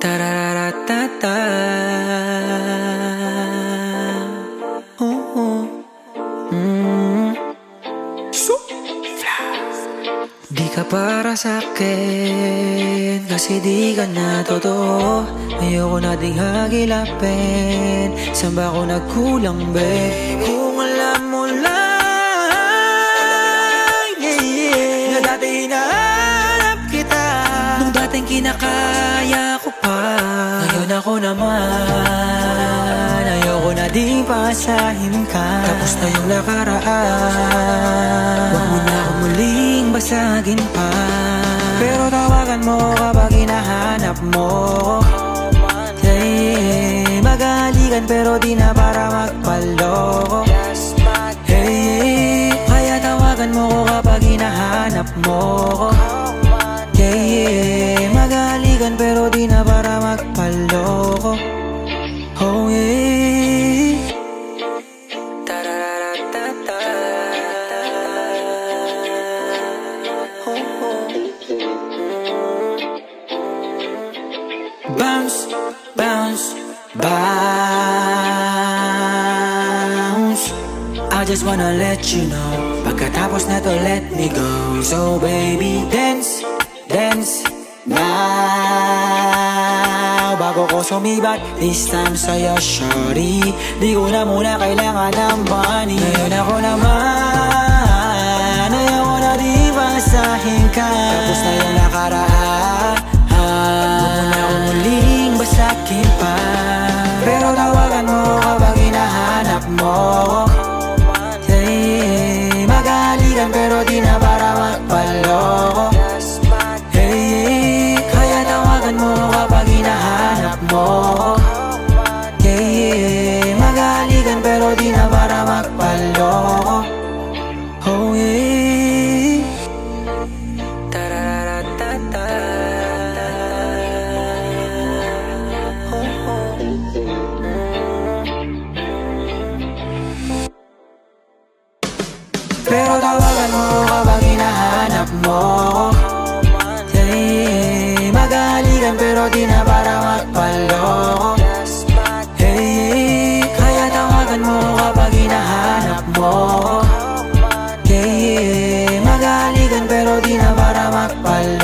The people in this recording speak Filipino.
Tararatata Oo mm. Di ka para sa akin Kasi di ka na totoo. Ayoko na ding hagilapin. Saan ba ako nagkulang, babe? Kinakaya ko pa. Ngayon ako naman Ayoko na ding pasahin ka. Tapos na yung nakaraan. Huwag mo na ako muling basagin pa. Pero tawagan mo kapag hinahanap mo. Hey, magalikan pero di na para magpaloko. Hey, kaya tawagan mo ko kapag hinahanap mo ko Yeah, yeah, magalikan pero di na para magpaloko. Oh yeah. Oh, oh. Bounce, bounce, bounce. I just wanna let you know. Pagkatapos na to let me go. So baby dance, dance now. Bago ko sumibat This time sa'yo shorty. Di ko na muna kailangan ng money. Ngayon ako naman. Ayaw ko na di basahin ka. Tapos na yung nakaraan. Huwag mo na akong muling basakin pa. Pero tawagan mo kapag hinahanap mo Pero tawagan mo kapag hinahanap mo. Hey, magaligan pero di na para magpaloko Hey, kaya tawagan mo kapag hinahanap mo. Hey, magaligan pero di na para magpaloko